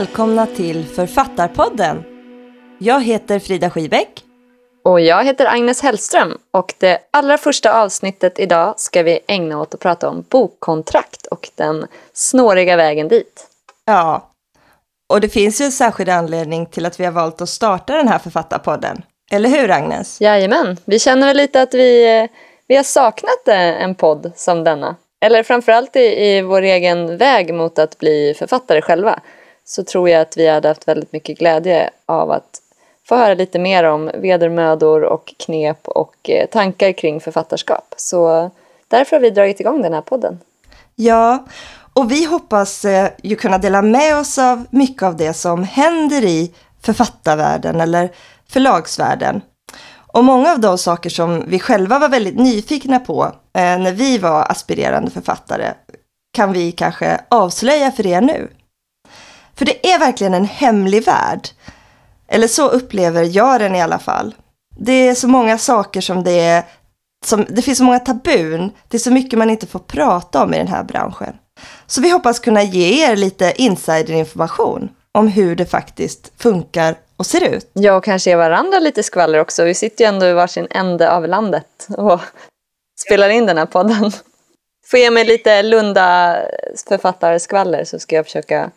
välkomna till Författarpodden. Jag heter Frida Skibäck. Och jag heter Agnes Hellström och det allra första avsnittet idag ska vi ägna åt att prata om bokkontrakt och den snåriga vägen dit. Ja, och det finns ju en särskild anledning till att vi har valt att starta den här Författarpodden. Eller hur Agnes? Jajamän, vi känner väl lite att vi, vi har saknat en podd som denna. Eller framförallt i, i vår egen väg mot att bli författare själva så tror jag att vi hade haft väldigt mycket glädje av att få höra lite mer om vedermödor och knep och eh, tankar kring författarskap. Så därför har vi dragit igång den här podden. Ja, och vi hoppas eh, ju kunna dela med oss av mycket av det som händer i författarvärlden eller förlagsvärlden. Och många av de saker som vi själva var väldigt nyfikna på eh, när vi var aspirerande författare kan vi kanske avslöja för er nu. För det är verkligen en hemlig värld. Eller så upplever jag den i alla fall. Det är så många saker som det är, som, det finns så många tabun, det är så mycket man inte får prata om i den här branschen. Så vi hoppas kunna ge er lite insiderinformation om hur det faktiskt funkar och ser ut. Ja, och kanske ge varandra lite skvaller också. Vi sitter ju ändå i varsin ände av landet och spelar in den här podden. Får ge mig lite Lunda författarskvaller så ska jag försöka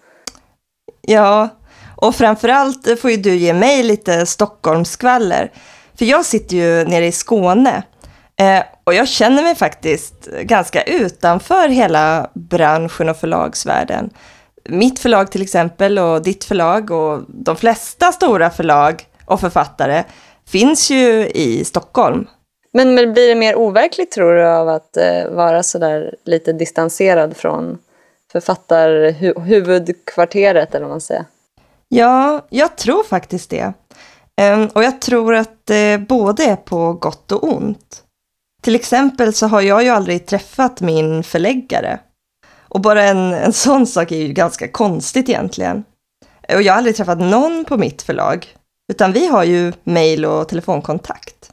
Ja, och framförallt får ju du ge mig lite Stockholmsskvaller. För jag sitter ju nere i Skåne. Eh, och jag känner mig faktiskt ganska utanför hela branschen och förlagsvärlden. Mitt förlag till exempel och ditt förlag och de flesta stora förlag och författare finns ju i Stockholm. Men, men blir det mer overkligt tror du av att eh, vara sådär lite distanserad från författarhuvudkvarteret eller vad man säger? Ja, jag tror faktiskt det. Ehm, och jag tror att det både är på gott och ont. Till exempel så har jag ju aldrig träffat min förläggare. Och bara en, en sån sak är ju ganska konstigt egentligen. Och jag har aldrig träffat någon på mitt förlag, utan vi har ju mail och telefonkontakt.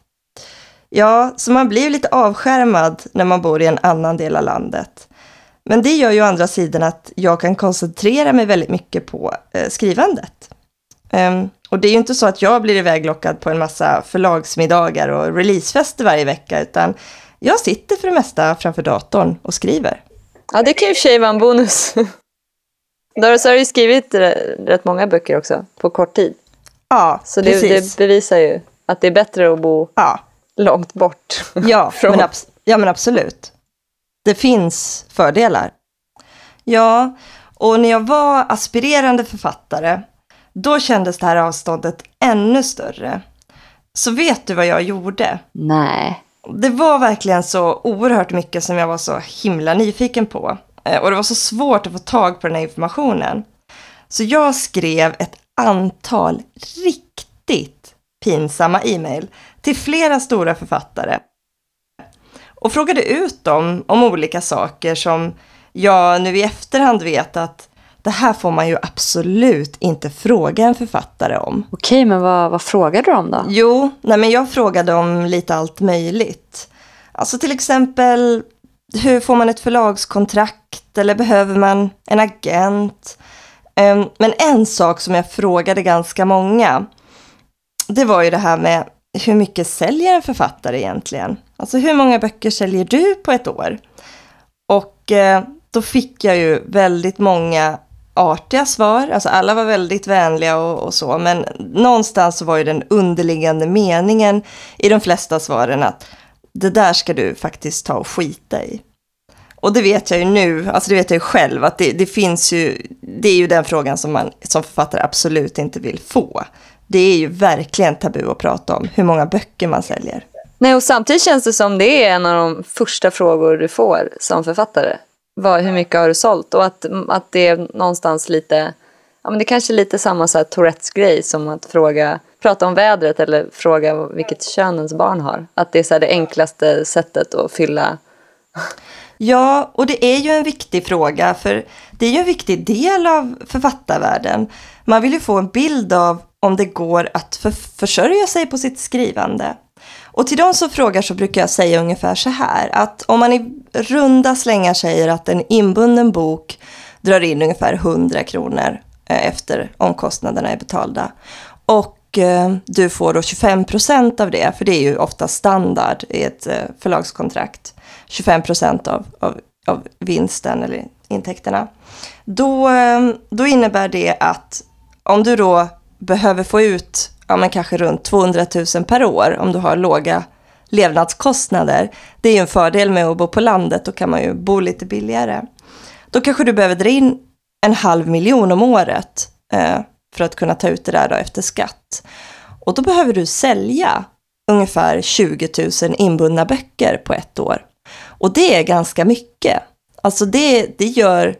Ja, så man blir ju lite avskärmad när man bor i en annan del av landet. Men det gör ju å andra sidan att jag kan koncentrera mig väldigt mycket på eh, skrivandet. Um, och det är ju inte så att jag blir iväglockad på en massa förlagsmiddagar och releasefester varje vecka, utan jag sitter för det mesta framför datorn och skriver. Ja, det kan ju i och för sig vara en bonus. Doris har ju skrivit rätt många böcker också, på kort tid. Ja, Så det, det bevisar ju att det är bättre att bo ja. långt bort. Ja, men ja, men absolut. Det finns fördelar. Ja, och när jag var aspirerande författare, då kändes det här avståndet ännu större. Så vet du vad jag gjorde? Nej. Det var verkligen så oerhört mycket som jag var så himla nyfiken på. Eh, och det var så svårt att få tag på den här informationen. Så jag skrev ett antal riktigt pinsamma e-mail till flera stora författare och frågade ut dem om olika saker som jag nu i efterhand vet att det här får man ju absolut inte fråga en författare om. Okej, men vad, vad frågade du om då? Jo, nej men jag frågade om lite allt möjligt. Alltså till exempel, hur får man ett förlagskontrakt eller behöver man en agent? Ehm, men en sak som jag frågade ganska många, det var ju det här med hur mycket säljer en författare egentligen? Alltså hur många böcker säljer du på ett år? Och eh, då fick jag ju väldigt många artiga svar, alltså alla var väldigt vänliga och, och, så, men någonstans så var ju den underliggande meningen i de flesta svaren att det där ska du faktiskt ta och skita i. Och det vet jag ju nu, alltså det vet jag ju själv, att det, det finns ju, det är ju den frågan som man som författare absolut inte vill få. Det är ju verkligen tabu att prata om, hur många böcker man säljer. Nej, och samtidigt känns det som det är en av de första frågor du får som författare. Vad, hur mycket har du sålt? Och att, att det är någonstans lite, ja men det är kanske är lite samma så här Tourettes grej som att fråga, prata om vädret eller fråga vilket kön ens barn har. Att det är så det enklaste sättet att fylla Ja, och det är ju en viktig fråga, för det är ju en viktig del av författarvärlden. Man vill ju få en bild av om det går att för försörja sig på sitt skrivande. Och till de som frågar så brukar jag säga ungefär så här att om man i runda slängar säger att en inbunden bok drar in ungefär 100 kronor eh, efter omkostnaderna är betalda. Och eh, du får då 25 procent av det, för det är ju ofta standard i ett eh, förlagskontrakt. 25 procent av, av, av vinsten eller intäkterna. Då, då innebär det att om du då behöver få ut ja, men kanske runt 200 000 per år om du har låga levnadskostnader. Det är ju en fördel med att bo på landet, då kan man ju bo lite billigare. Då kanske du behöver dra in en halv miljon om året eh, för att kunna ta ut det där då efter skatt. Och då behöver du sälja ungefär 20 000 inbundna böcker på ett år. Och det är ganska mycket. Alltså det, det gör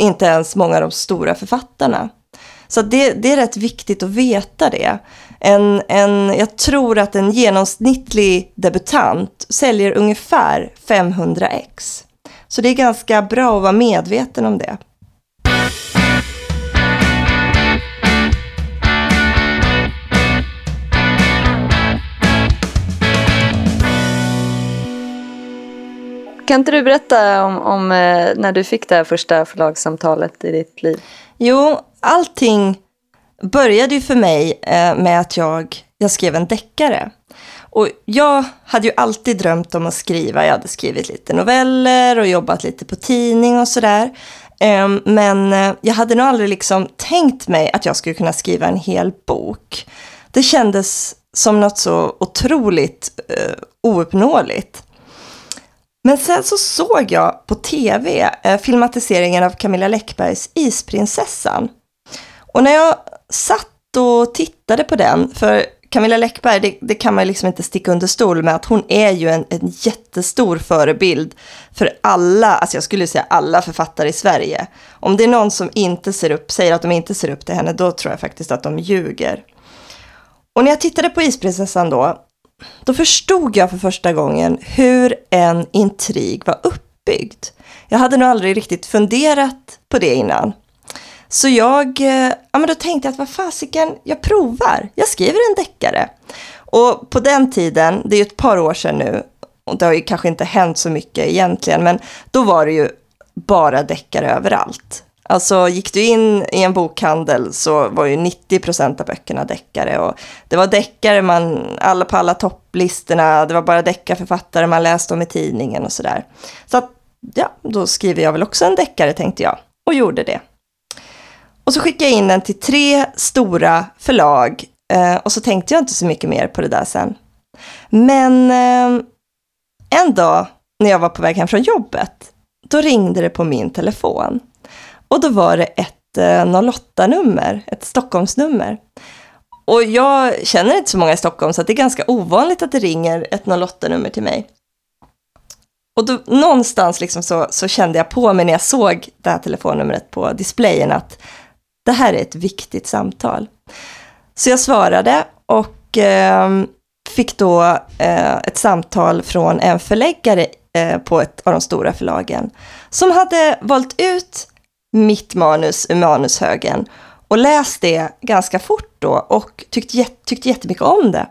inte ens många av de stora författarna. Så det, det är rätt viktigt att veta det. En, en, jag tror att en genomsnittlig debutant säljer ungefär 500 ex. Så det är ganska bra att vara medveten om det. Kan inte du berätta om, om eh, när du fick det här första förlagssamtalet i ditt liv? Jo, allting började ju för mig eh, med att jag, jag skrev en deckare. Och jag hade ju alltid drömt om att skriva. Jag hade skrivit lite noveller och jobbat lite på tidning och sådär. Ehm, men eh, jag hade nog aldrig liksom tänkt mig att jag skulle kunna skriva en hel bok. Det kändes som något så otroligt eh, ouppnåeligt. Men sen så såg jag på tv eh, filmatiseringen av Camilla Läckbergs Isprinsessan. Och när jag satt och tittade på den, för Camilla Läckberg, det, det, kan man liksom inte sticka under stol med att hon är ju en, en jättestor förebild för alla, alltså jag skulle säga alla författare i Sverige. Om det är någon som inte ser upp, säger att de inte ser upp till henne, då tror jag faktiskt att de ljuger. Och när jag tittade på Isprinsessan då, då förstod jag för första gången hur en intrig var uppbyggd. Jag hade nog aldrig riktigt funderat på det innan. Så jag, eh, ja men då tänkte jag att vad fasiken, jag provar. Jag skriver en deckare. Och på den tiden, det är ju ett par år sedan nu, och det har ju kanske inte hänt så mycket egentligen, men då var det ju bara deckare överallt. Alltså gick du in i en bokhandel så var ju 90 procent av böckerna deckare. Och det var deckare man, alla på alla topplistorna, det var bara deckarförfattare man läste om i tidningen och sådär. Så att, ja, då skriver jag väl också en deckare tänkte jag. Och gjorde det. Och så skickade jag in den till tre stora förlag. Eh, och så tänkte jag inte så mycket mer på det där sen. Men eh, en dag när jag var på väg hem från jobbet, då ringde det på min telefon. Och då var det ett eh, 08-nummer, ett Stockholmsnummer. Och jag känner inte så många i Stockholm så det är ganska ovanligt att det ringer ett 08-nummer till mig. Och då, någonstans liksom så, så, kände jag på mig när jag såg det här telefonnumret på displayen att det här är ett viktigt samtal. Så jag svarade och eh, fick då eh, ett samtal från en förläggare eh, på ett av de stora förlagen som hade valt ut mitt manus ur manushögen och läst det ganska fort då och tyckte, tyckte jättemycket om det.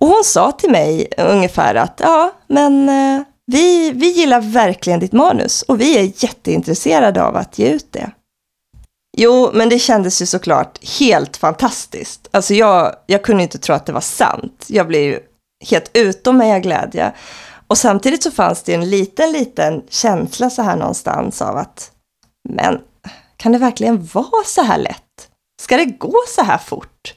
Och hon sa till mig ungefär att ja, men eh, vi, vi gillar verkligen ditt manus och vi är jätteintresserade av att ge ut det. Jo, men det kändes ju såklart helt fantastiskt. Alltså jag, jag kunde inte tro att det var sant. Jag blev ju helt utom mig av glädje. Och samtidigt så fanns det en liten, liten känsla så här någonstans av att men kan det verkligen vara så här lätt? Ska det gå så här fort?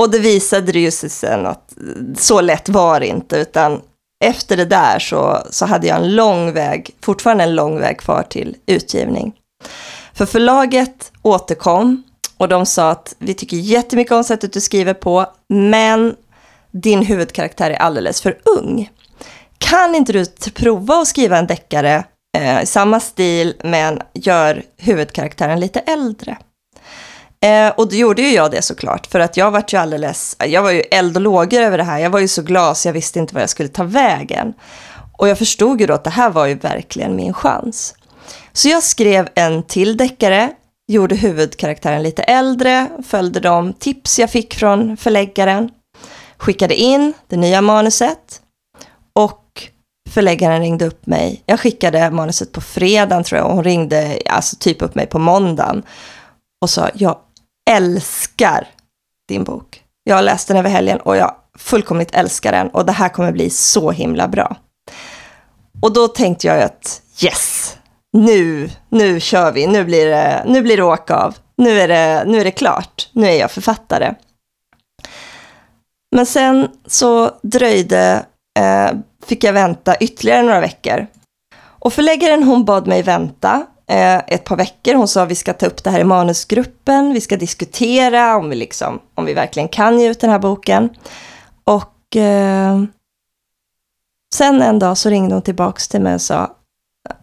Och det visade det ju sig sen att så lätt var det inte, utan efter det där så, så hade jag en lång väg, fortfarande en lång väg kvar till utgivning. För förlaget återkom och de sa att vi tycker jättemycket om sättet du skriver på, men din huvudkaraktär är alldeles för ung. Kan inte du prova att skriva en deckare eh, i samma stil, men gör huvudkaraktären lite äldre? Eh, och då gjorde ju jag det såklart, för att jag var ju alldeles, jag var ju eld och lågor över det här. Jag var ju så glad så jag visste inte vad jag skulle ta vägen. Och jag förstod ju då att det här var ju verkligen min chans. Så jag skrev en till deckare, gjorde huvudkaraktären lite äldre, följde de tips jag fick från förläggaren, skickade in det nya manuset och förläggaren ringde upp mig. Jag skickade manuset på fredagen tror jag och hon ringde alltså typ upp mig på måndagen och sa jag älskar din bok. Jag har läst den över helgen och jag fullkomligt älskar den och det här kommer bli så himla bra. Och då tänkte jag att yes, nu, nu kör vi, nu blir det, nu blir det åka av. Nu är det, nu är det klart, nu är jag författare. Men sen så dröjde, eh, fick jag vänta ytterligare några veckor. Och förläggaren hon bad mig vänta eh, ett par veckor. Hon sa vi ska ta upp det här i manusgruppen, vi ska diskutera om vi, liksom, om vi verkligen kan ge ut den här boken. Och eh, sen en dag så ringde hon tillbaks till mig och sa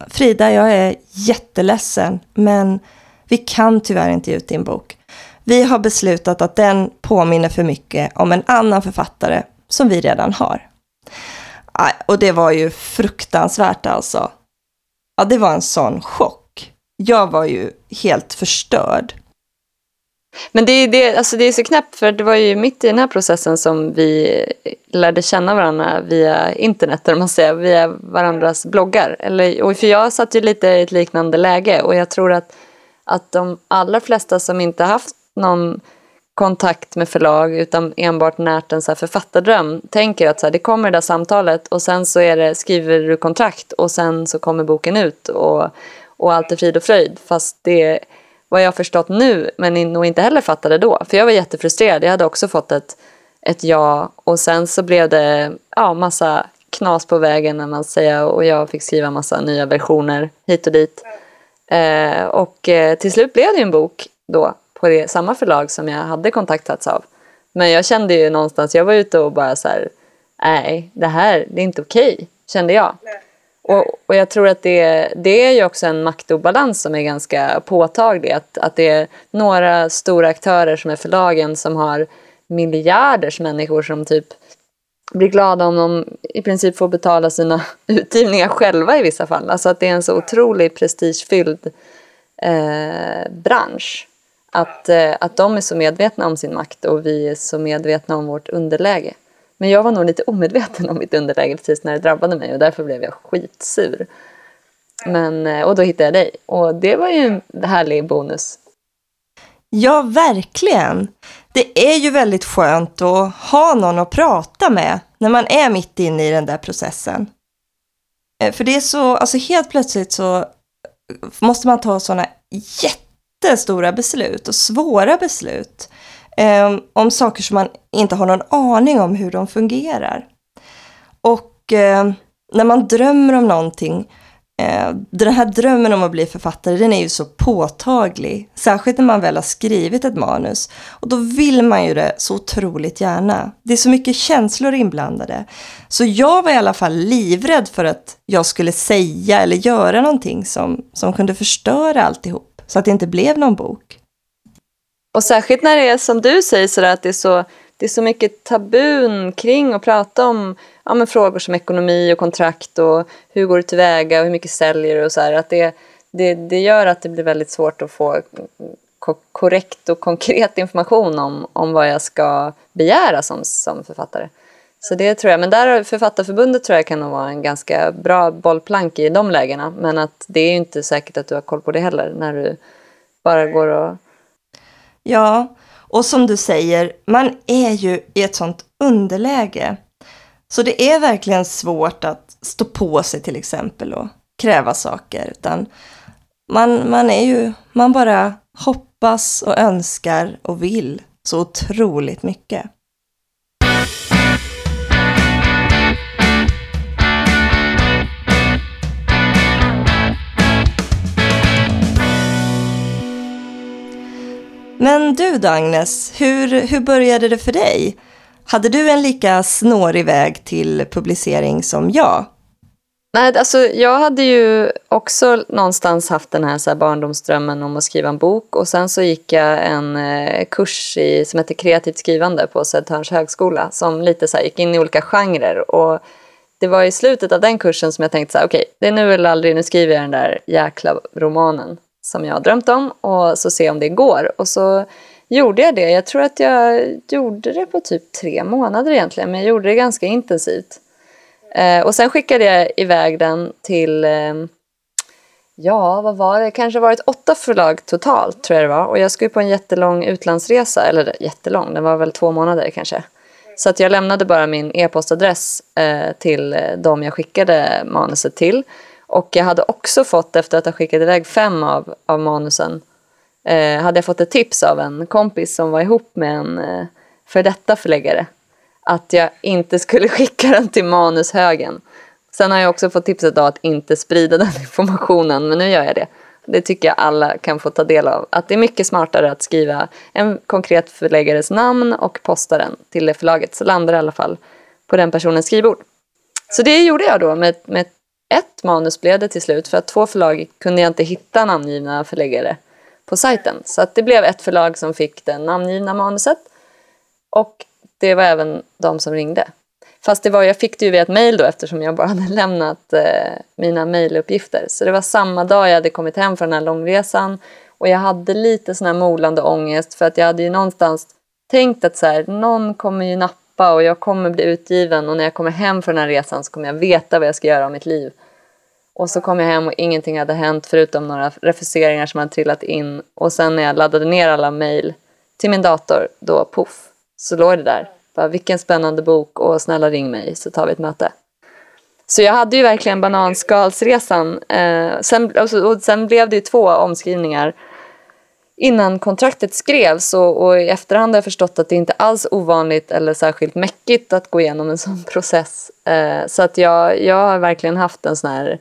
Frida, jag är jätteledsen, men vi kan tyvärr inte ge ut din bok. Vi har beslutat att den påminner för mycket om en annan författare som vi redan har. Och det var ju fruktansvärt alltså. Ja, det var en sån chock. Jag var ju helt förstörd. Men det är, det, alltså det är så knäppt för det var ju mitt i den här processen som vi lärde känna varandra via internet, eller man säger, via varandras bloggar. Eller, och för jag satt ju lite i ett liknande läge och jag tror att, att de allra flesta som inte haft någon kontakt med förlag utan enbart närt en så här författardröm tänker att så här, det kommer det där samtalet och sen så är det, skriver du kontrakt och sen så kommer boken ut och, och allt är frid och fröjd. Fast det vad jag har förstått nu men nog inte heller fattade då. För jag var jättefrustrerad. Jag hade också fått ett, ett ja och sen så blev det ja, massa knas på vägen när man säger och jag fick skriva massa nya versioner hit och dit. Eh, och eh, till slut blev det en bok då på det, samma förlag som jag hade kontaktats av. Men jag kände ju någonstans, jag var ute och bara så här, nej, det här, det är inte okej, okay, kände jag. Och, och, jag tror att det, det är ju också en maktobalans som är ganska påtaglig. Att, att det är några stora aktörer som är förlagen som har miljarders människor som typ blir glada om de i princip får betala sina utgivningar själva i vissa fall. Alltså att det är en så otroligt prestigefylld eh, bransch. Att, eh, att de är så medvetna om sin makt och vi är så medvetna om vårt underläge. Men jag var nog lite omedveten om mitt underläge precis när det drabbade mig och därför blev jag skitsur. Men, eh, och då hittade jag dig och det var ju en härlig bonus. Ja, verkligen. Det är ju väldigt skönt att ha någon att prata med när man är mitt inne i den där processen. Eh, för det är så, alltså helt plötsligt så måste man ta sådana jättestora beslut och svåra beslut eh, om saker som man inte har någon aning om hur de fungerar. Och eh, när man drömmer om någonting, eh, den här drömmen om att bli författare, den är ju så påtaglig. Särskilt när man väl har skrivit ett manus. Och då vill man ju det så otroligt gärna. Det är så mycket känslor inblandade. Så jag var i alla fall livrädd för att jag skulle säga eller göra någonting som, som kunde förstöra alltihop. Så att det inte blev någon bok. Och särskilt när det är som du säger sådär att det är så, det är så mycket tabun kring att prata om ja, men frågor som ekonomi och kontrakt och hur går du tillväga och hur mycket säljer du och så här, att det, det, det gör att det blir väldigt svårt att få korrekt och konkret information om, om vad jag ska begära som, som författare. Så det tror jag, men där Författarförbundet tror jag kan nog vara en ganska bra bollplank i de lägena. Men att det är ju inte säkert att du har koll på det heller när du bara går och Ja, och som du säger, man är ju i ett sånt underläge. Så det är verkligen svårt att stå på sig till exempel och kräva saker. Utan man, man är ju, man bara hoppas och önskar och vill så otroligt mycket. Men du då Agnes, hur, hur började det för dig? Hade du en lika snårig väg till publicering som jag? Nej, alltså jag hade ju också någonstans haft den här, så här barndomsdrömmen om att skriva en bok och sen så gick jag en eh, kurs i, som heter kreativt skrivande på Södertörns högskola som lite så här, gick in i olika genrer och det var i slutet av den kursen som jag tänkte så här, okej, okay, det är nu eller aldrig, nu skriver jag den där jäkla romanen som jag har drömt om och så se om det går. Och så gjorde jag det. Jag tror att jag gjorde det på typ tre månader egentligen, men jag gjorde det ganska intensivt. Eh, och sen skickade jag iväg den till eh, Ja, vad var det? Kanske varit åtta förlag totalt tror jag det var. Och jag skulle på en jättelång utlandsresa, eller jättelång, den var väl två månader kanske. Så att jag lämnade bara min e-postadress eh, till eh, de jag skickade manuset till. Och jag hade också fått, efter att ha skickat iväg fem av, av manusen, eh, hade jag fått ett tips av en kompis som var ihop med en eh, för detta förläggare. Att jag inte skulle skicka den till manushögen. Sen har jag också fått tipset att inte sprida den informationen, men nu gör jag det. Det tycker jag alla kan få ta del av. Att det är mycket smartare att skriva en konkret förläggares namn och posta den till det förlaget så landar det i alla fall på den personens skrivbord. Så det gjorde jag då med, med ett manus blev det till slut för att två förlag kunde jag inte hitta namngivna förläggare på sajten. Så att det blev ett förlag som fick det namngivna manuset och det var även de som ringde. Fast det var, jag fick det ju via ett mejl då eftersom jag bara hade lämnat eh, mina mejluppgifter. Så det var samma dag jag hade kommit hem från den här långresan och jag hade lite sån här molande ångest för att jag hade ju någonstans tänkt att så här, någon kommer ju nappa och jag kommer bli utgiven och när jag kommer hem från den här resan så kommer jag veta vad jag ska göra av mitt liv. Och så kom jag hem och ingenting hade hänt förutom några refuseringar som hade trillat in och sen när jag laddade ner alla mejl till min dator, då poff, så låg det där bara, vilken spännande bok och snälla ring mig så tar vi ett möte. Så jag hade ju verkligen bananskalsresan. Eh, sen, och sen blev det ju två omskrivningar innan kontraktet skrevs och, och, i efterhand har jag förstått att det inte alls ovanligt eller särskilt mäckigt att gå igenom en sån process. Eh, så att jag, jag har verkligen haft en sån här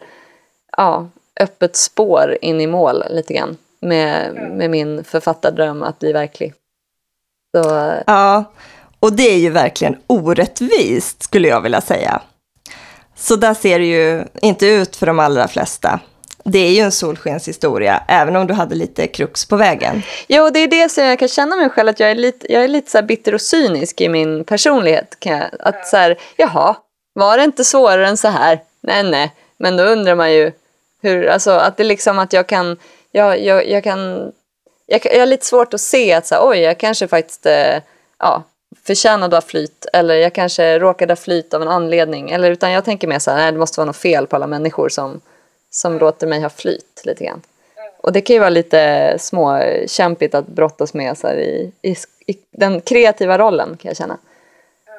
ja, öppet spår in i mål lite grann med, med min författardröm att bli verklig. Så, ja, och det är ju verkligen orättvist, skulle jag vilja säga. Så där ser det ju inte ut för de allra flesta. Det är ju en solskenshistoria, även om du hade lite krux på vägen. Ja, och det är det som jag kan känna mig själv, att jag är lite, jag är lite så bitter och cynisk i min personlighet. Jag, att så här, jaha, var det inte svårare än så här? Nej, nej. Men då undrar man ju hur, alltså att det liksom att jag kan, jag, jag, jag kan, jag, jag har lite svårt att se att så här, oj, jag kanske faktiskt, eh, ja, förtjänade av flyt eller jag kanske råkade ha flyt av en anledning. Eller, utan jag tänker mer så här, nej, det måste vara något fel på alla människor som, som låter mig ha flyt lite grann. Och det kan ju vara lite småkämpigt att brottas med så i, i, i, den kreativa rollen kan jag känna.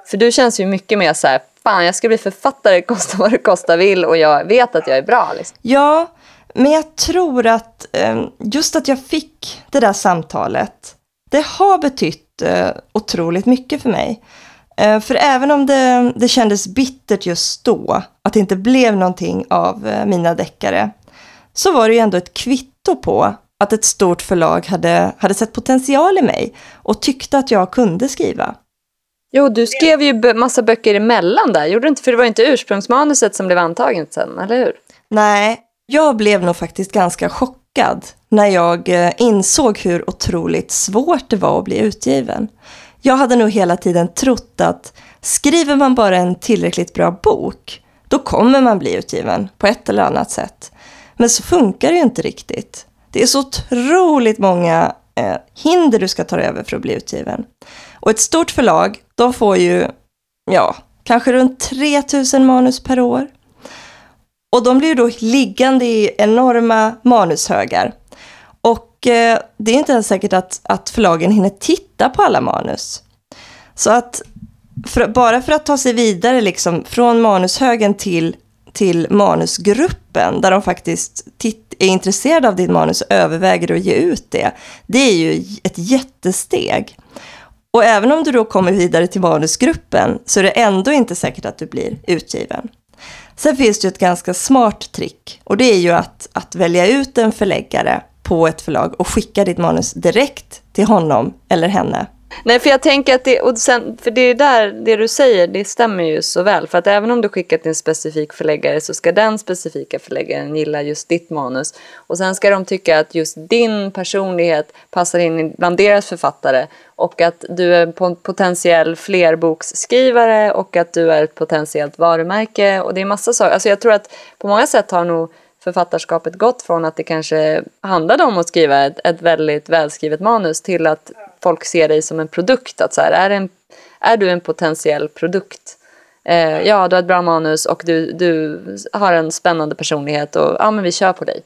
För du känns ju mycket mer så här, fan jag ska bli författare kosta vad det kosta vill och jag vet att jag är bra. Liksom. Ja, men jag tror att eh, just att jag fick det där samtalet, det har betytt eh, otroligt mycket för mig. Eh, för även om det, det kändes bittert just då, att det inte blev någonting av mina deckare, så var det ju ändå ett kvitto på att ett stort förlag hade, hade sett potential i mig och tyckte att jag kunde skriva. Jo, du skrev ju massa böcker emellan där, gjorde du inte? För det var inte ursprungsmanuset som blev antaget sen, eller hur? Nej, jag blev nog faktiskt ganska chockad när jag eh, insåg hur otroligt svårt det var att bli utgiven. Jag hade nog hela tiden trott att skriver man bara en tillräckligt bra bok, då kommer man bli utgiven på ett eller annat sätt. Men så funkar det ju inte riktigt. Det är så otroligt många eh, hinder du ska ta över för att bli utgiven. Och ett stort förlag, de får ju, ja, kanske runt 3000 manus per år. Och de blir ju då liggande i enorma manushögar. Och eh, det är inte ens säkert att, att förlagen hinner titta på alla manus. Så att för, bara för att ta sig vidare liksom, från manushögen till, till manusgruppen, där de faktiskt titt, är intresserade av ditt manus och överväger att ge ut det, det är ju ett jättesteg. Och även om du då kommer vidare till manusgruppen så är det ändå inte säkert att du blir utgiven. Sen finns det ju ett ganska smart trick och det är ju att, att välja ut en förläggare på ett förlag och skicka ditt manus direkt till honom eller henne. Nej, för jag tänker att det, och sen, för det är där det du säger, det stämmer ju så väl. För att även om du skickar till en specifik förläggare så ska den specifika förläggaren gilla just ditt manus. Och sen ska de tycka att just din personlighet passar in bland deras författare. Och att du är en potentiell flerboksskrivare och att du är ett potentiellt varumärke. Och det är massa saker. Alltså jag tror att på många sätt har nog författarskapet gått från att det kanske handlade om att skriva ett, ett väldigt välskrivet manus till att folk ser dig som en produkt. Att så här, är, en, är du en potentiell produkt? Eh, ja, du har ett bra manus och du, du har en spännande personlighet och ja, men vi kör på dig.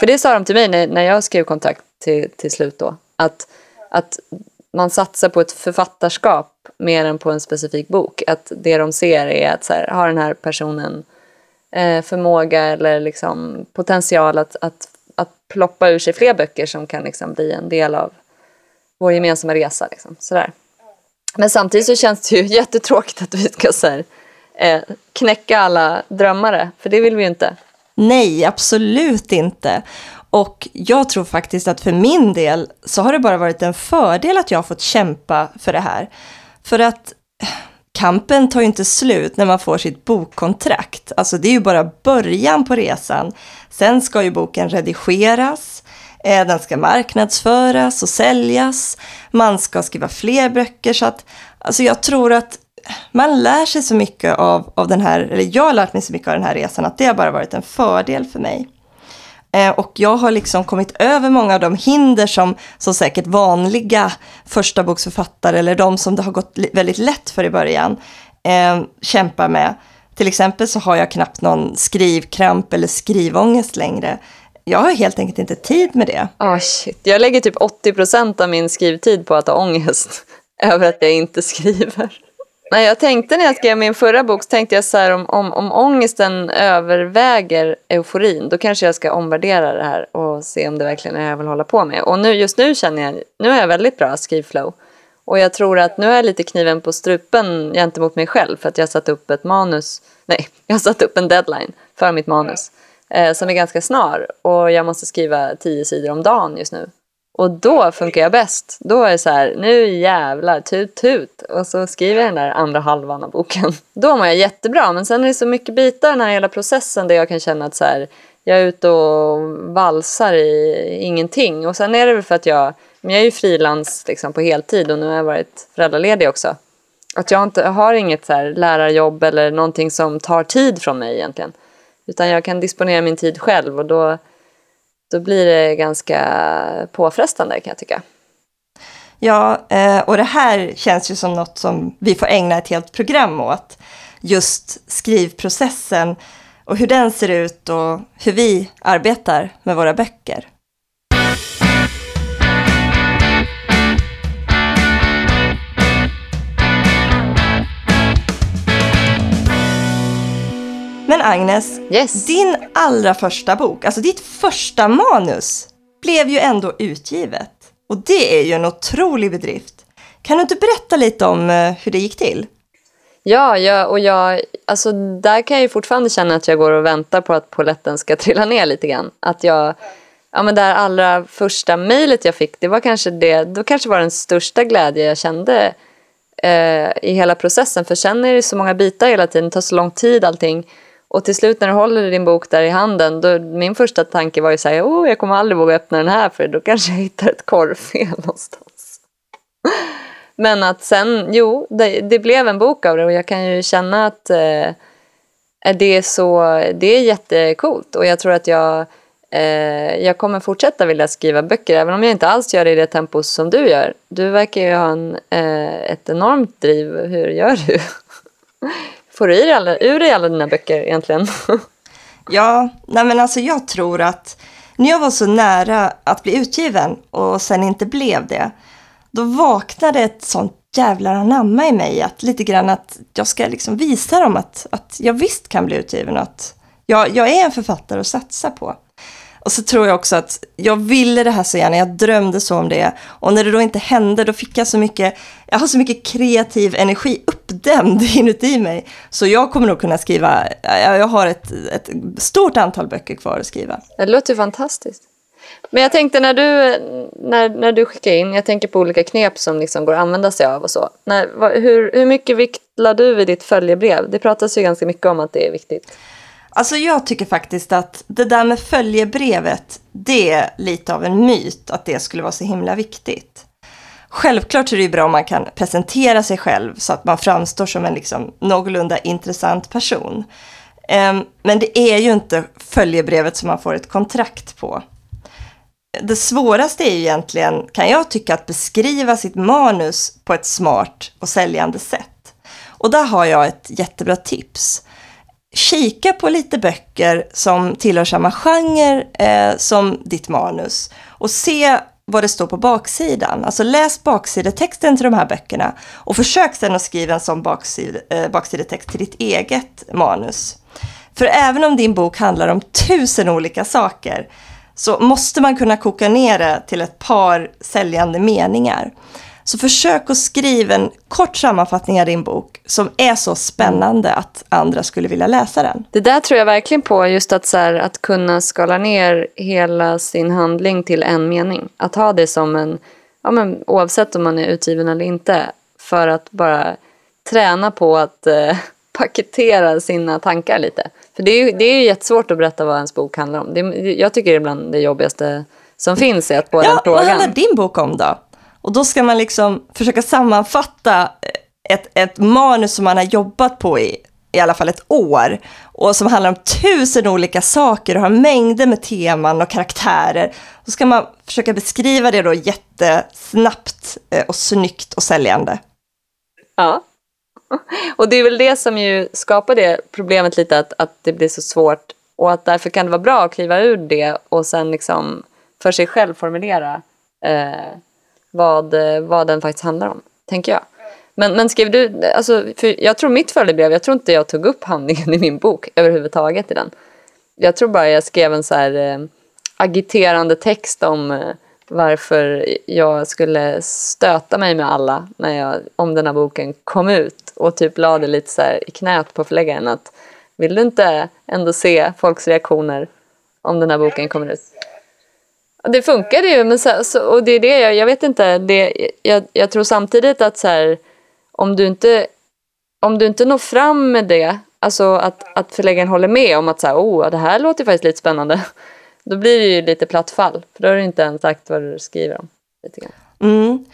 För det sa de till mig när, när jag skrev kontrakt till, till slut då. Att, att man satsar på ett författarskap mer än på en specifik bok. Att det de ser är att så här, har den här personen eh, förmåga eller liksom potential att, att, att ploppa ur sig fler böcker som kan liksom bli en del av vår gemensamma resa. Liksom. Sådär. Men samtidigt så känns det ju jättetråkigt att vi ska så här, eh, knäcka alla drömmare, för det vill vi ju inte. Nej, absolut inte. Och jag tror faktiskt att för min del så har det bara varit en fördel att jag har fått kämpa för det här. För att kampen tar ju inte slut när man får sitt bokkontrakt. Alltså det är ju bara början på resan. Sen ska ju boken redigeras, Eh, den ska marknadsföras och säljas, man ska skriva fler böcker. Så att, alltså jag tror att man lär sig så mycket av, av den här, eller jag har lärt mig så mycket av den här resan att det har bara varit en fördel för mig. Eh, och jag har liksom kommit över många av de hinder som, som säkert vanliga första boksförfattare eller de som det har gått väldigt lätt för i början eh, kämpar med. Till exempel så har jag knappt någon skrivkramp eller skrivångest längre. Jag har helt enkelt inte tid med det. Oh, shit. Jag lägger typ 80% av min skrivtid på att ha ångest över att jag inte skriver. Nej, jag tänkte när jag skrev min förra bok, så tänkte jag så här om, om, om ångesten överväger euforin, då kanske jag ska omvärdera det här och se om det verkligen är det jag vill hålla på med. Och nu, just nu känner jag, nu är jag väldigt bra skrivflow. Och jag tror att nu är jag lite kniven på strupen gentemot mig själv för att jag har satt upp ett manus, nej, jag har satt upp en deadline för mitt manus eh, som är ganska snar och jag måste skriva tio sidor om dagen just nu. Och då funkar jag bäst. Då är det så här, nu jävlar, tut tut. Och så skriver jag den där andra halvan av boken. Då mår jag jättebra, men sen är det så mycket bitar i den här hela processen där jag kan känna att så här, jag är ute och valsar i ingenting. Och sen är det väl för att jag, men jag är ju frilans liksom på heltid och nu har jag varit föräldraledig också. Att jag inte jag har inget så här lärarjobb eller någonting som tar tid från mig egentligen. Utan jag kan disponera min tid själv och då då blir det ganska påfrestande kan jag tycka. Ja, eh, och det här känns ju som något som vi får ägna ett helt program åt. Just skrivprocessen och hur den ser ut och hur vi arbetar med våra böcker. Men Agnes, yes. din allra första bok, alltså ditt första manus, blev ju ändå utgivet. Och det är ju en otrolig bedrift. Kan du inte berätta lite om eh, hur det gick till? Ja, jag, och jag, alltså där kan jag ju fortfarande känna att jag går och väntar på att poletten ska trilla ner lite grann. Att jag, ja men det här allra första mejlet jag fick, det var kanske det, då kanske var den största glädje jag kände eh, i hela processen. För sen är det så många bitar hela tiden, det tar så lång tid allting. Och till slut när du håller din bok där i handen, då, min första tanke var ju så här, oh, jag kommer aldrig våga öppna den här för då kanske jag hittar ett korvfel någonstans. Men att sen, jo, det, det, blev en bok av det och jag kan ju känna att eh, det är så, det är jättekult och jag tror att jag, eh, jag kommer fortsätta vilja skriva böcker även om jag inte alls gör det i det tempo som du gör. Du verkar ju ha en, eh, ett enormt driv, hur gör du? får du ur, alla, ur dig alla dina böcker egentligen? ja, nej men alltså jag tror att när jag var så nära att bli utgiven och sen inte blev det, då vaknade ett sånt jävlar anamma i mig, att lite grann att jag ska liksom visa dem att, att jag visst kan bli utgiven och att jag, jag är en författare att satsa på. Och så tror jag också att jag ville det här så gärna, jag drömde så om det. Och när det då inte hände, då fick jag så mycket, jag har så mycket kreativ energi uppdämd inuti mig. Så jag kommer nog kunna skriva, jag har ett, ett stort antal böcker kvar att skriva. Det låter fantastiskt. Men jag tänkte när du, när, när du skickar in, jag tänker på olika knep som liksom går att använda sig av och så. När, hur, hur mycket vikt la du vid ditt följebrev? Det pratas ju ganska mycket om att det är viktigt. Alltså jag tycker faktiskt att det där med följebrevet, det är lite av en myt att det skulle vara så himla viktigt. Självklart är det ju bra om man kan presentera sig själv så att man framstår som en liksom någorlunda intressant person. Ehm, men det är ju inte följebrevet som man får ett kontrakt på. Det svåraste är ju egentligen, kan jag tycka, att beskriva sitt manus på ett smart och säljande sätt. Och där har jag ett jättebra tips kika på lite böcker som tillhör samma genre eh, som ditt manus och se vad det står på baksidan. Alltså läs baksidetexten till de här böckerna och försök sedan att skriva en sån baksid, eh, baksidetext till ditt eget manus. För även om din bok handlar om tusen olika saker så måste man kunna koka ner det till ett par säljande meningar. Så försök att skriva en kort sammanfattning av din bok som är så spännande att andra skulle vilja läsa den. Det där tror jag verkligen på, just att, så här, att kunna skala ner hela sin handling till en mening. Att ha det som en, ja, men, oavsett om man är utgiven eller inte, för att bara träna på att eh, paketera sina tankar lite. För det är ju det är jättesvårt att berätta vad ens bok handlar om. Det, jag tycker det är bland det jobbigaste som finns är att få ja, den frågan. Vad handlar din bok om då? Och då ska man liksom försöka sammanfatta eh, ett, ett manus som man har jobbat på i i alla fall ett år och som handlar om tusen olika saker och har mängder med teman och karaktärer. Då ska man försöka beskriva det då jättesnabbt eh, och snyggt och säljande. Ja, och det är väl det som ju skapar det problemet lite att, att det blir så svårt och att därför kan det vara bra att kliva ur det och sen liksom för sig själv formulera eh, vad, eh, vad den faktiskt handlar om, tänker jag. Men, men skrev du, alltså, för jag tror mitt följebrev, jag tror inte jag tog upp handlingen i min bok överhuvudtaget i den. Jag tror bara jag skrev en så här eh, agiterande text om eh, varför jag skulle stöta mig med alla när jag, om den här boken kom ut och typ la det lite så i knät på förläggaren att vill du inte ändå se folks reaktioner om den här boken kommer ut? Det funkade ju, men så, så, och det är det jag, jag vet inte, det, jag, jag tror samtidigt att så här, om du inte om du inte når fram med det, alltså att, att förläggaren håller med om att så här, oh, det här låter faktiskt lite spännande, då blir det ju lite platt fall, för då har du inte ens sagt vad du skriver om. Lite grann. Mm.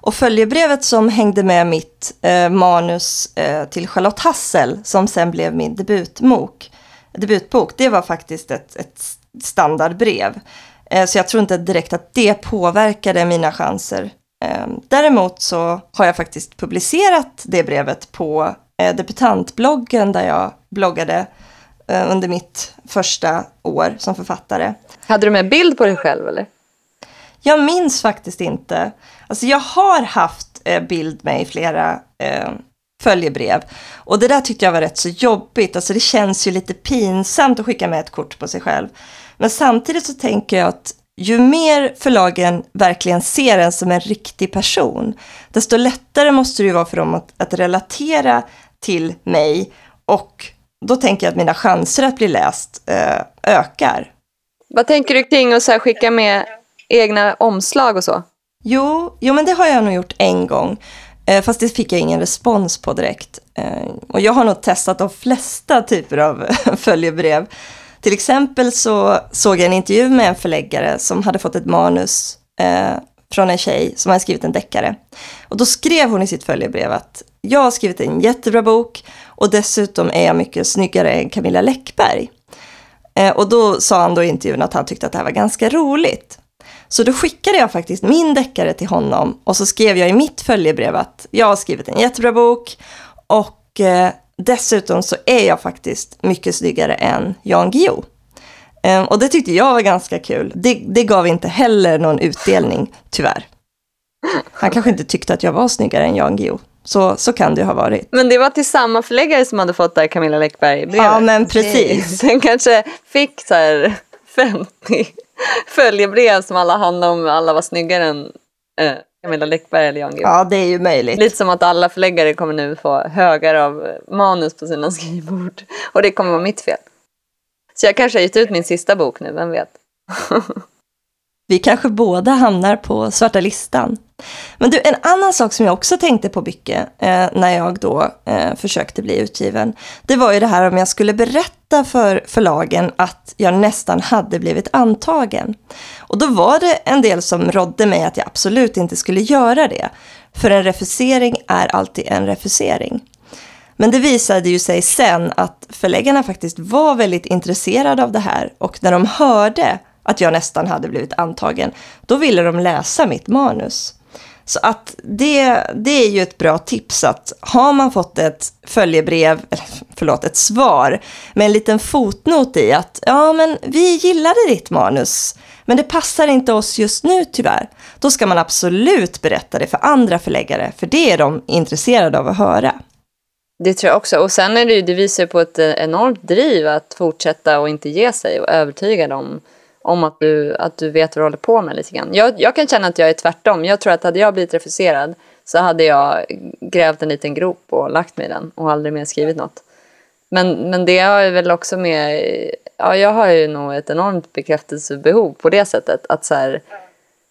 Och följebrevet som hängde med mitt eh, manus eh, till Charlotte Hassel, som sen blev min debutbok, debutbok det var faktiskt ett, ett standardbrev. Eh, så jag tror inte direkt att det påverkade mina chanser. Eh, däremot så har jag faktiskt publicerat det brevet på eh, debutantbloggen där jag bloggade under mitt första år som författare. Hade du med bild på dig själv eller? Jag minns faktiskt inte. Alltså jag har haft bild med i flera eh, följebrev. Och det där tyckte jag var rätt så jobbigt. Alltså det känns ju lite pinsamt att skicka med ett kort på sig själv. Men samtidigt så tänker jag att ju mer förlagen verkligen ser en som en riktig person, desto lättare måste det ju vara för dem att, att relatera till mig och då tänker jag att mina chanser att bli läst eh, ökar. Vad tänker du kring att så skicka med egna omslag och så? Jo, jo, men det har jag nog gjort en gång. Eh, fast det fick jag ingen respons på direkt. Eh, och jag har nog testat de flesta typer av följebrev. Till exempel så såg jag en intervju med en förläggare som hade fått ett manus eh, från en tjej som hade skrivit en deckare. Och då skrev hon i sitt följebrev att jag har skrivit en jättebra bok och dessutom är jag mycket snyggare än Camilla Läckberg. Eh, och då sa han då i intervjun att han tyckte att det här var ganska roligt. Så då skickade jag faktiskt min deckare till honom och så skrev jag i mitt följebrev att jag har skrivit en jättebra bok och eh, Dessutom så är jag faktiskt mycket snyggare än Jan Guillou. Um, och det tyckte jag var ganska kul. Det, det gav inte heller någon utdelning, tyvärr. Han kanske inte tyckte att jag var snyggare än Jan Guillou. Så, så kan det ha varit. Men det var till samma förläggare som hade fått där Camilla Läckberg brevet. Ja, men precis. Sen kanske fick så här 50 följebrev som alla handlade om alla var snyggare än eh, Camilla Läckberg eller Jan Guillou. Ja, det är ju möjligt. Lite som att alla förläggare kommer nu få högar av manus på sina skrivbord. Och det kommer vara mitt fel. Så jag kanske har gett ut min sista bok nu, vem vet? Vi kanske båda hamnar på svarta listan. Men du, en annan sak som jag också tänkte på mycket eh, när jag då eh, försökte bli utgiven, det var ju det här om jag skulle berätta för förlagen att jag nästan hade blivit antagen. Och då var det en del som rådde mig att jag absolut inte skulle göra det. För en refusering är alltid en refusering. Men det visade ju sig sen att förläggarna faktiskt var väldigt intresserade av det här och när de hörde att jag nästan hade blivit antagen, då ville de läsa mitt manus. Så att det, det är ju ett bra tips att har man fått ett följebrev, eller förlåt, ett svar med en liten fotnot i att ja, men vi gillade ditt manus, men det passar inte oss just nu tyvärr. Då ska man absolut berätta det för andra förläggare, för det är de intresserade av att höra. Det tror jag också. Och sen är det ju, det visar på ett eh, enormt driv att fortsätta och inte ge sig och övertyga dem om att du, att du vet vad du håller på med lite grann. Jag, jag kan känna att jag är tvärtom. Jag tror att hade jag blivit refuserad så hade jag grävt en liten grop och lagt mig i den och aldrig mer skrivit något. Men, men det har väl också med, ja jag har ju nog ett enormt bekräftelsebehov på det sättet. Att så här,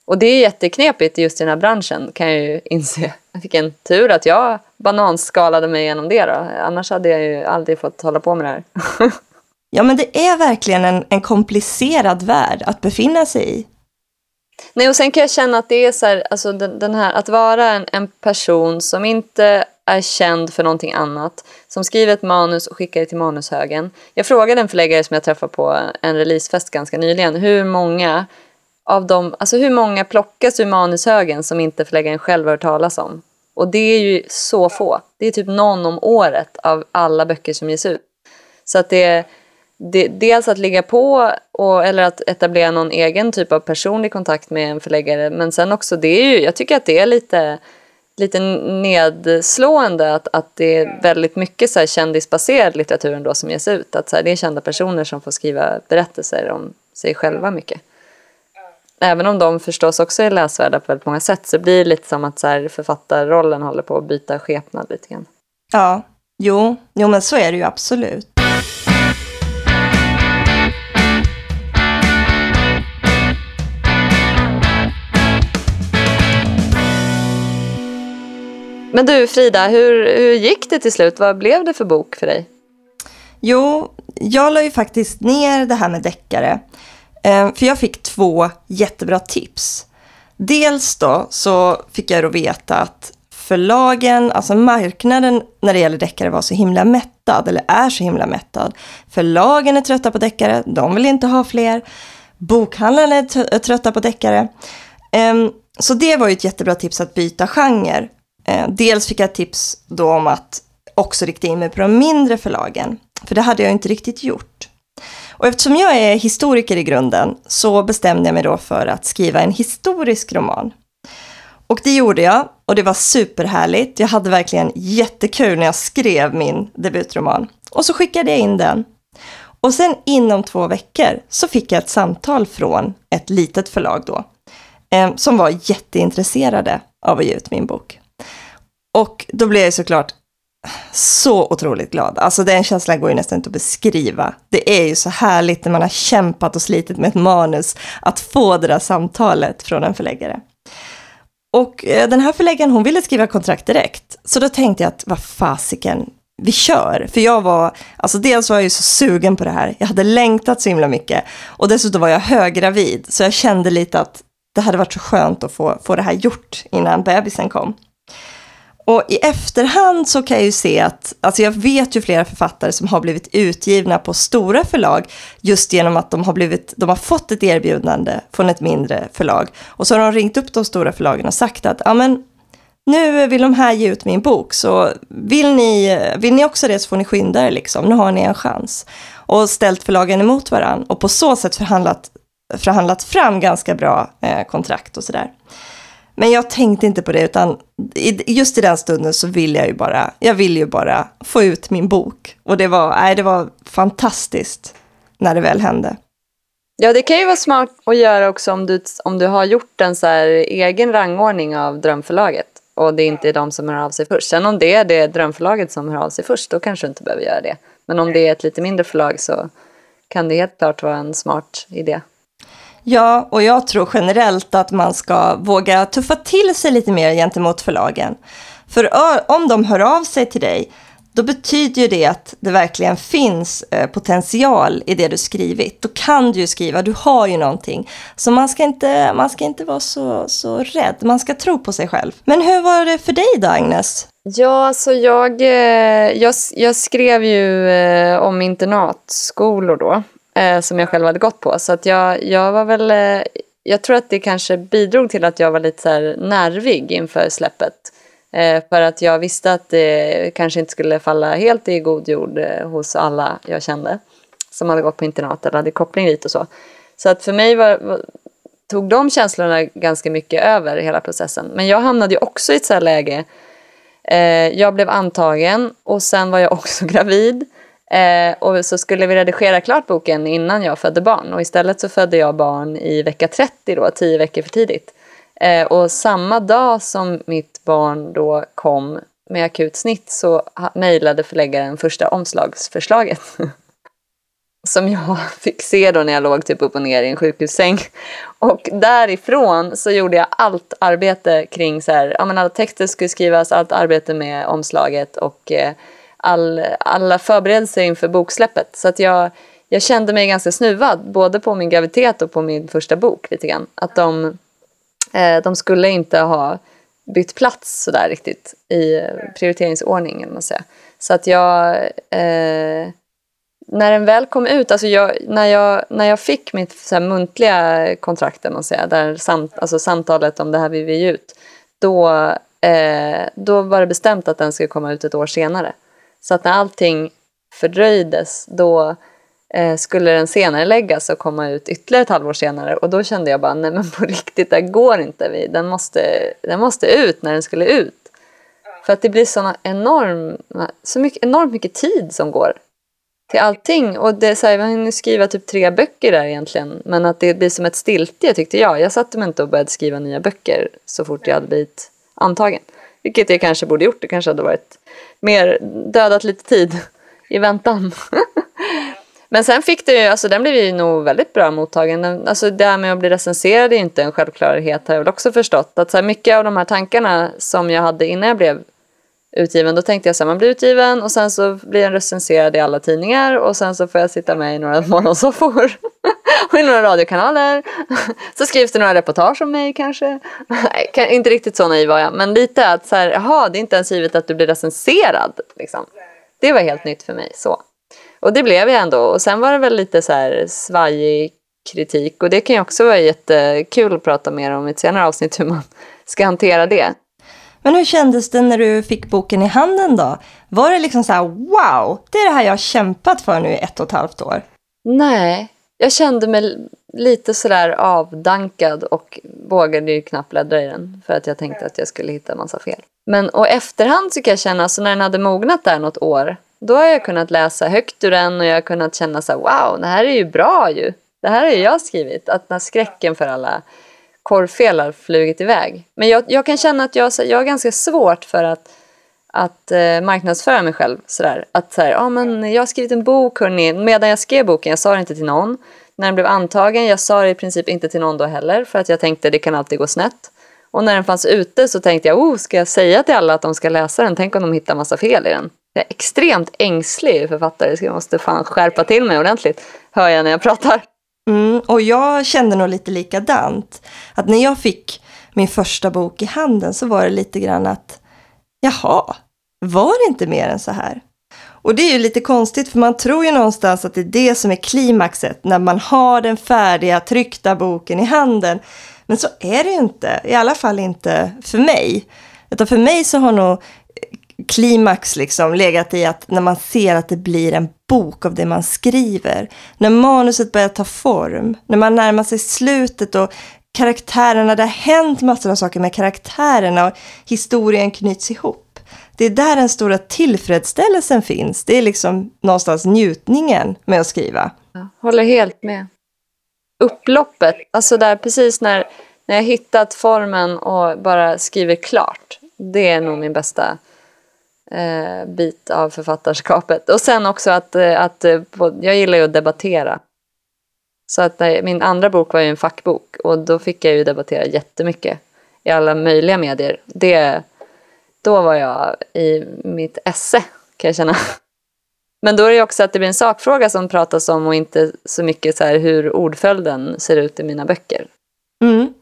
och det är jätteknepigt just i den här branschen kan jag ju inse. Vilken tur att jag bananskalade mig igenom det då. Annars hade jag ju aldrig fått hålla på med det här. Ja, men det är verkligen en, en komplicerad värld att befinna sig i. Nej, och sen kan jag känna att det är så här, alltså den, den här, att vara en, en person som inte är känd för någonting annat, som skriver ett manus och skickar det till manushögen. Jag frågade en förläggare som jag träffade på en releasefest ganska nyligen, hur många av dem, alltså hur många plockas ur manushögen som inte förläggaren själv har hört talas om? Och det är ju så få. Det är typ någon om året av alla böcker som ges ut. Så att det, det dels att ligga på och, eller att etablera någon egen typ av personlig kontakt med en förläggare. Men sen också, det är ju, jag tycker att det är lite, lite nedslående att, att det är väldigt mycket så här kändisbaserad litteratur ändå som ges ut. Att så här, det är kända personer som får skriva berättelser om sig själva mycket även om de förstås också är läsvärda på väldigt många sätt så blir det lite som att så här, författarrollen håller på att byta skepnad lite grann. Ja, jo, jo men så är det ju absolut. Men du Frida, hur, hur gick det till slut? Vad blev det för bok för dig? Jo, jag la ju faktiskt ner det här med deckare. Eh, för jag fick två jättebra tips. Dels då så fick jag då veta att förlagen, alltså marknaden när det gäller deckare var så himla mättad, eller är så himla mättad. Förlagen är trötta på deckare, de vill inte ha fler. Bokhandlarna är trötta på deckare. Ehm, så det var ju ett jättebra tips att byta genre. Eh, dels fick jag tips då om att också rikta in mig på de mindre förlagen, för det hade jag inte riktigt gjort. Och eftersom jag är historiker i grunden så bestämde jag mig då för att skriva en historisk roman. Och det gjorde jag och det var superhärligt. Jag hade verkligen jättekul när jag skrev min debutroman. Och så skickade jag in den. Och sen inom två veckor så fick jag ett samtal från ett litet förlag då, eh, som var jätteintresserade av att ge ut min bok. Och då blev jag såklart så otroligt glad. Alltså den känslan går ju nästan inte att beskriva. Det är ju så härligt när man har kämpat och slitit med ett manus att få det där samtalet från en förläggare. Och eh, den här förläggaren hon ville skriva kontrakt direkt. Så då tänkte jag att vad fasiken, vi kör. För jag var, alltså dels var jag ju så sugen på det här. Jag hade längtat så himla mycket. Och dessutom var jag höggravid. Så jag kände lite att det hade varit så skönt att få, få det här gjort innan bebisen kom. Och i efterhand så kan jag ju se att, alltså jag vet ju flera författare som har blivit utgivna på stora förlag just genom att de har, blivit, de har fått ett erbjudande från ett mindre förlag. Och så har de ringt upp de stora förlagen och sagt att ja men nu vill de här ge ut min bok så vill ni, vill ni också det så får ni skynda er liksom, nu har ni en chans. Och ställt förlagen emot varandra och på så sätt förhandlat, förhandlat fram ganska bra eh, kontrakt och sådär. Men jag tänkte inte på det, utan just i den stunden så ville jag ju bara, jag ville ju bara få ut min bok. Och det var, nej, det var fantastiskt när det väl hände. Ja, det kan ju vara smart att göra också om du, om du har gjort en så här egen rangordning av drömförlaget och det inte är de som hör av sig först. Sen om det är det drömförlaget som hör av sig först, då kanske du inte behöver göra det. Men om det är ett lite mindre förlag så kan det helt klart vara en smart idé. Ja, och jag tror generellt att man ska våga tuffa till sig lite mer gentemot förlagen. För om de hör av sig till dig, då betyder ju det att det verkligen finns eh, potential i det du skrivit. Då kan du ju skriva, du har ju någonting. Så man ska inte, man ska inte vara så, så rädd, man ska tro på sig själv. Men hur var det för dig då, Agnes? Ja, alltså jag, eh, jag, jag skrev ju eh, om internatskolor då eh, som jag själv hade gått på. Så att jag, jag var väl eh, jag tror att det kanske bidrog till att jag var lite så här nervig inför släppet. Eh, för att jag visste att det kanske inte skulle falla helt i god jord eh, hos alla jag kände som hade gått på internat eller hade koppling dit och så. Så att för mig var, var, tog de känslorna ganska mycket över hela processen. Men jag hamnade ju också i ett så här läge. Eh, jag blev antagen och sen var jag också gravid. Eh, och så skulle vi redigera klart boken innan jag födde barn. Och istället så födde jag barn i vecka 30 då, tio veckor för tidigt. Eh, och samma dag som mitt barn då kom med akut snitt så mejlade förläggaren första omslagsförslaget. som jag fick se då när jag låg typ upp och ner i en sjukhussäng. Och därifrån så gjorde jag allt arbete kring så här, ja men alla texter skulle skrivas, allt arbete med omslaget och eh, all, alla förberedelser inför boksläppet. Så att jag, jag kände mig ganska snuvad, både på min graviditet och på min första bok lite grann. Att de, eh, de skulle inte ha bytt plats sådär riktigt i prioriteringsordning. Så att jag eh, när den väl kom ut, alltså jag, när, jag, när jag fick mitt så här, muntliga kontrakt, man säga, där samt, alltså samtalet om det här vi vill ge ut, då, eh, då var det bestämt att den skulle komma ut ett år senare. Så att när allting fördröjdes, då eh, skulle den senare läggas och komma ut ytterligare ett halvår senare. Och då kände jag bara, nej men på riktigt, det går inte. Den måste, den måste ut när den skulle ut. För att det blir såna enorm, så mycket, enormt mycket tid som går till allting. Och det är så här, man hinner skriva typ tre böcker där egentligen. Men att det blir som ett stiltje tyckte jag. Jag satte mig inte och började skriva nya böcker så fort jag hade blivit antagen. Vilket jag kanske borde gjort. Det kanske hade varit mer dödat lite tid i väntan. Men sen fick det ju, alltså den blev ju nog väldigt bra mottagen. Alltså det här med att bli recenserad är inte en självklarhet har jag väl också förstått. Att så här, mycket av de här tankarna som jag hade innan jag blev utgiven. Då tänkte jag så här, man blir utgiven och sen så blir den recenserad i alla tidningar och sen så får jag sitta med i några morgonsoffor och i några radiokanaler. så skrivs det några reportage om mig kanske. Nej, inte riktigt så naiv var jag, men lite att så här, jaha, det är inte ens givet att du blir recenserad. Liksom. Det var helt nytt för mig. så. Och det blev jag ändå. Och sen var det väl lite så här svajig kritik och det kan ju också vara jättekul att prata mer om i ett senare avsnitt hur man ska hantera det. Men hur kändes det när du fick boken i handen då? Var det liksom så här, wow, det är det här jag har kämpat för nu i ett och ett halvt år? Nej, jag kände mig lite sådär avdankad och vågade ju knappt bläddra i den för att jag tänkte att jag skulle hitta en massa fel. Men och efterhand så kan jag känna, så när den hade mognat där något år, då har jag kunnat läsa högt ur den och jag har kunnat känna så här, wow, det här är ju bra ju. Det här har ju jag skrivit. Att den här skräcken för alla korvfel har flugit iväg. Men jag, jag kan känna att jag, jag har ganska svårt för att, att eh, marknadsföra mig själv. Sådär. Att så ja, men jag har skrivit en bok, hörni. Medan jag skrev boken, jag sa det inte till någon. När den blev antagen, jag sa det i princip inte till någon då heller. För att jag tänkte det kan alltid gå snett. Och när den fanns ute så tänkte jag, oh, ska jag säga till alla att de ska läsa den? Tänk om de hittar massa fel i den. Jag är extremt ängslig författare, så jag måste fan skärpa till mig ordentligt. Hör jag när jag pratar. Mm, och jag kände nog lite likadant. Att när jag fick min första bok i handen så var det lite grann att jaha, var det inte mer än så här? Och det är ju lite konstigt för man tror ju någonstans att det är det som är klimaxet när man har den färdiga tryckta boken i handen. Men så är det ju inte, i alla fall inte för mig. Utan för mig så har nog klimax liksom legat i att när man ser att det blir en bok av det man skriver. När manuset börjar ta form, när man närmar sig slutet och karaktärerna, det har hänt massor av saker med karaktärerna och historien knyts ihop. Det är där den stora tillfredsställelsen finns. Det är liksom någonstans njutningen med att skriva. Jag håller helt med. Upploppet, alltså där precis när, när jag hittat formen och bara skriver klart. Det är nog min bästa Eh, bit av författarskapet. Och sen också att, eh, att eh, jag gillar ju att debattera. Så att min andra bok var ju en fackbok och då fick jag ju debattera jättemycket i alla möjliga medier. Det, då var jag i mitt esse kan jag känna. Men då är det också att det blir en sakfråga som pratas om och inte så mycket så här hur ordföljden ser ut i mina böcker. Mm.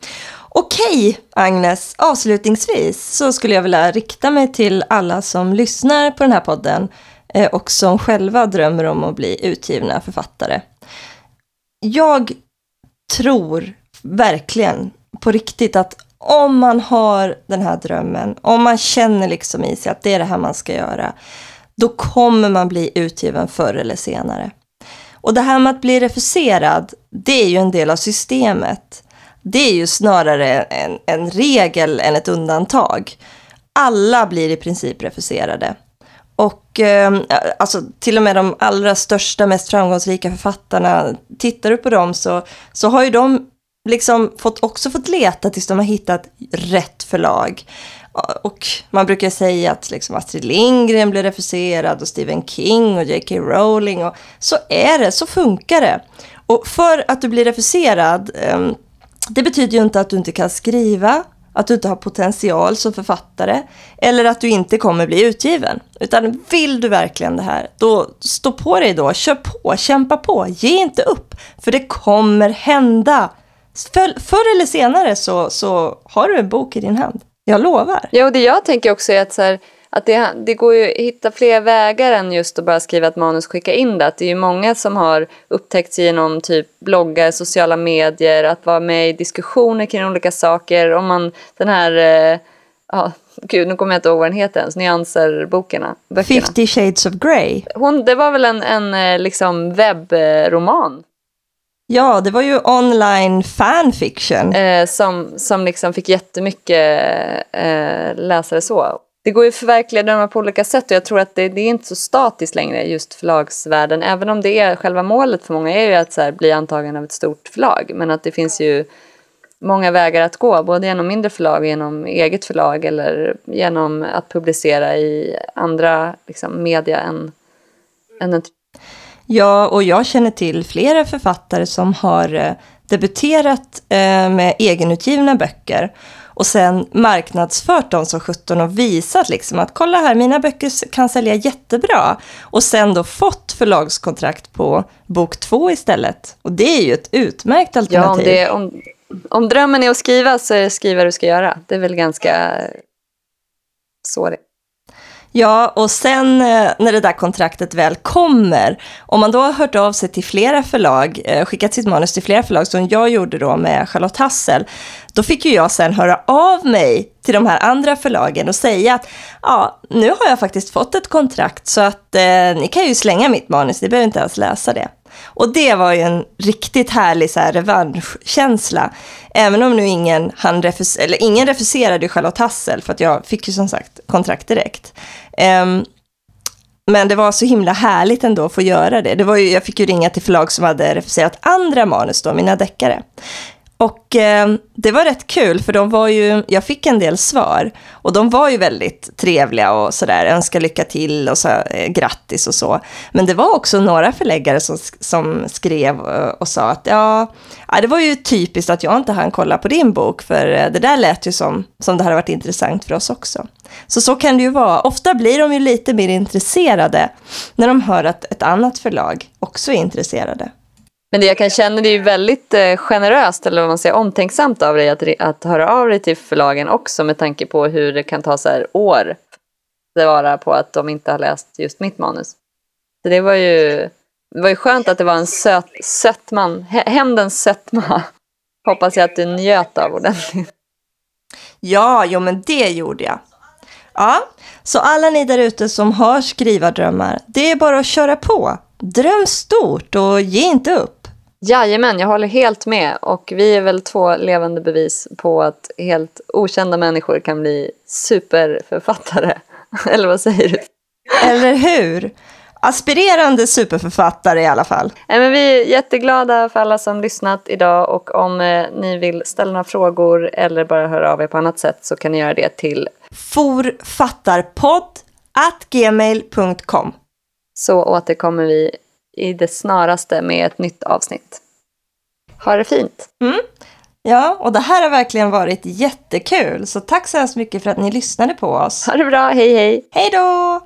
Okej, Agnes, avslutningsvis så skulle jag vilja rikta mig till alla som lyssnar på den här podden eh, och som själva drömmer om att bli utgivna författare. Jag tror verkligen på riktigt att om man har den här drömmen, om man känner liksom i sig att det är det här man ska göra, då kommer man bli utgiven förr eller senare. Och det här med att bli refuserad, det är ju en del av systemet. Det är ju snarare en, en regel än ett undantag. Alla blir i princip refuserade. Och eh, alltså, till och med de allra största, mest framgångsrika författarna, tittar du på dem så, så har ju de liksom fått, också fått leta tills de har hittat rätt förlag. Och man brukar säga att liksom Astrid Lindgren blev refuserad och Stephen King och J.K. Rowling. Och så är det, så funkar det. Och för att du blir refuserad, eh, det betyder ju inte att du inte kan skriva, att du inte har potential som författare eller att du inte kommer bli utgiven. Utan vill du verkligen det här, då stå på dig då, kör på, kämpa på, ge inte upp. För det kommer hända. För, förr eller senare så, så har du en bok i din hand. Jag lovar. Ja, och det jag tänker också är att, så här, att det, det går ju att hitta fler vägar än just att bara skriva ett manus och skicka in det. Att det är ju många som har upptäckts genom typ bloggar, sociala medier, att vara med i diskussioner kring olika saker. Om man, den här, eh, ja, gud nu kommer jag inte ihåg vad den heter ens, Nyanser-bokerna. 50 shades of Grey. Hon, det var väl en, en eh, liksom webbroman Ja, det var ju online fanfiction. Eh, som, som liksom fick jättemycket eh, läsare så. Det går ju att förverkliga drömmar på olika sätt och jag tror att det, det, är inte så statiskt längre, just förlagsvärlden. Även om det är själva målet för många är ju att så här, bli antagen av ett stort förlag. Men att det finns ju många vägar att gå, både genom mindre förlag, genom eget förlag eller genom att publicera i andra liksom, media än, än en Ja, och jag känner till flera författare som har eh, debuterat eh, med egenutgivna böcker och sen marknadsfört dem som 17 och visat liksom att kolla här, mina böcker kan sälja jättebra. Och sen då fått förlagskontrakt på bok två istället. Och det är ju ett utmärkt alternativ. Ja, om, det, om, om drömmen är att skriva så är det skriva du ska göra. Det är väl ganska så det Ja, och sen eh, när det där kontraktet väl kommer, om man då har hört av sig till flera förlag, eh, skickat sitt manus till flera förlag, som jag gjorde då med Charlotte Hassel, då fick ju jag sen höra av mig till de här andra förlagen och säga att ja, nu har jag faktiskt fått ett kontrakt så att eh, ni kan ju slänga mitt manus, ni behöver inte ens läsa det. Och det var ju en riktigt härlig så här, revanschkänsla. Även om nu ingen, han refus eller ingen refuserade Charlotte Hassel, för att jag fick ju som sagt kontrakt direkt. Um, men det var så himla härligt ändå att få göra det. det var ju, jag fick ju ringa till förlag som hade refuserat andra manus då, mina deckare. Och eh, det var rätt kul, för de var ju, jag fick en del svar. Och de var ju väldigt trevliga och sådär, önska lycka till och så, eh, grattis och så. Men det var också några förläggare som, som skrev och, och sa att ja, ja, det var ju typiskt att jag inte hann kolla på din bok, för eh, det där lät ju som, som det hade varit intressant för oss också. Så så kan det ju vara. Ofta blir de ju lite mer intresserade när de hör att ett annat förlag också är intresserade. Men det jag kan känna det är ju väldigt eh, generöst eller vad man säger omtänksamt av dig att, att höra av dig till förlagen också med tanke på hur det kan ta så här år det vara på att de inte har läst just mitt manus. Så det var ju, det var ju skönt att det var en söt, sötman, hämndens sötma. Hoppas jag att du njöt av ordentligt. Ja, jo men det gjorde jag. Ja, så alla ni där ute som har skrivardrömmar, det är bara att köra på. Dröm stort och ge inte upp. Jajamän, jag håller helt med. Och vi är väl två levande bevis på att helt okända människor kan bli superförfattare. Eller vad säger du? Eller hur? Aspirerande superförfattare i alla fall. men vi är jätteglada för alla som lyssnat idag och om eh, ni vill ställa några frågor eller bara höra av er på annat sätt så kan ni göra det till forfattarpodd.gmail.com Så återkommer vi i det snaraste med ett nytt avsnitt. Ha det fint! Mm. Ja, och det här har verkligen varit jättekul. Så tack så hemskt mycket för att ni lyssnade på oss. Ha det bra, hej hej! Hej då!